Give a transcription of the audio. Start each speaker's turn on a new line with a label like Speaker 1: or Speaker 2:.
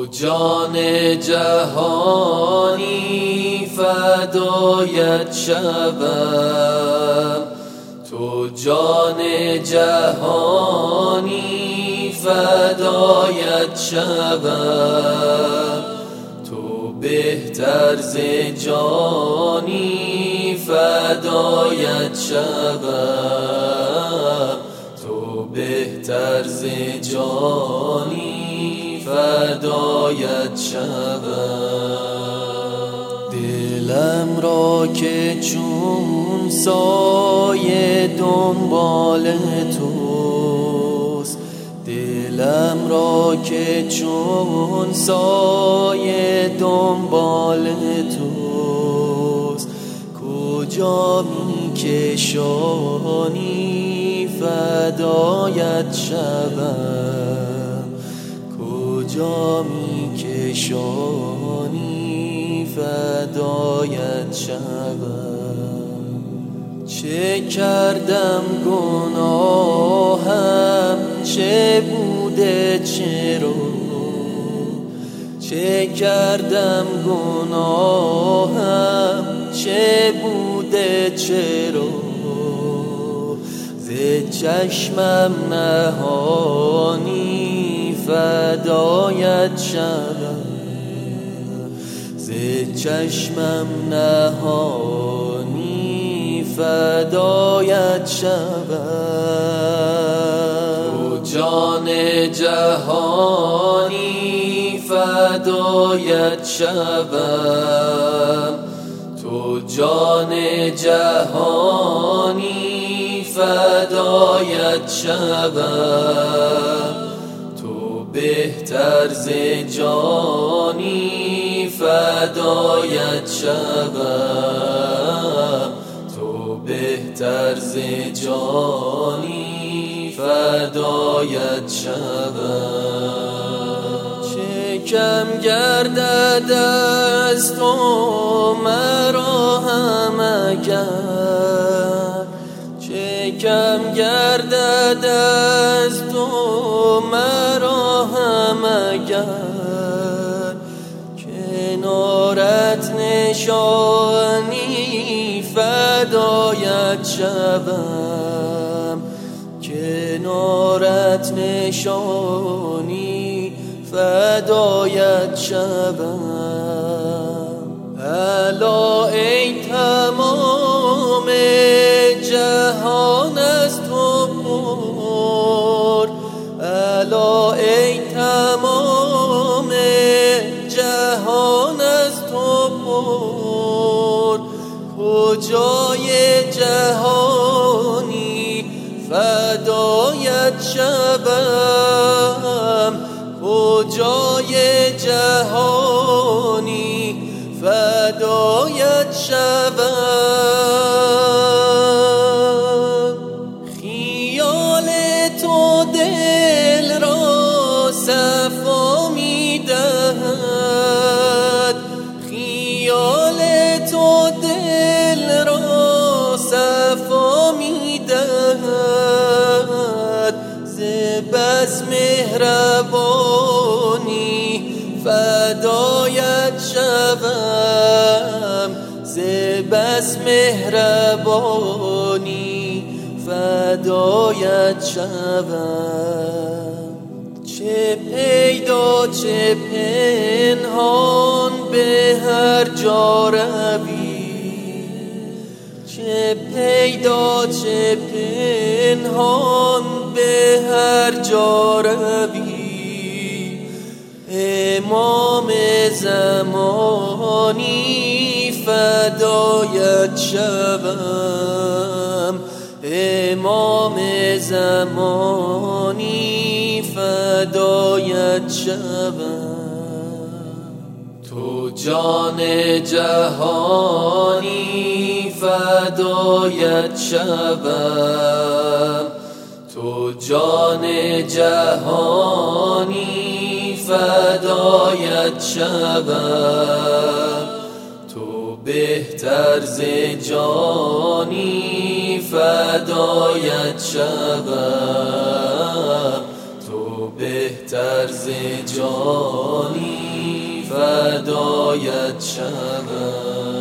Speaker 1: تو جان جهانی فدایت شوم. تو جان جهانی فدایت شوم. تو بهتر ز جانی فدایت شوم. تو بهتر ز جانی فدایت شوم دلم را که چون سایه دنبال توست. دلم را که چون سایه دنبال توست. کجا می کشانی فدایت شوم کجا می کشانی فدایت شوم. چه کردم گناهم؟ چه بوده چرا؟ چه کردم گناهم؟ چه بوده چرا؟ ز چشمم نهانی فدایت شوم. ز چشمم نهانی فدایت شوم.
Speaker 2: تو جان جهانی فدایت شوم. تو جان جهانی فدایت تو بهتر ز جانی فدایت شوم. تو بهتر ز جانی فدایت شوم.
Speaker 1: چه کم گردد از تو مرا هم چه کم گردد از تو مرا اگر کنارت نشانی فدایت شوم. کنارت نشانی فدایت شوم. الا ای تمام پر کجای جهانی فدایت شوم. کجای جهانی فدایت شوم. بس مهربانی فدایت شوم. ز بس مهربانی فدایت شوم. چه پیدا چه پنهان به هر جا روی. چه پیدا چه پنهان جا روی امام زمانی فدایت شوم. امام زمانی فدایت شوم.
Speaker 2: تو جان جهانی فدایت شوم. تو جان جهانی فدایت شوم. تو بهتر ز جانی فدایت شوم. تو بهتر ز جانی فدایت شوم.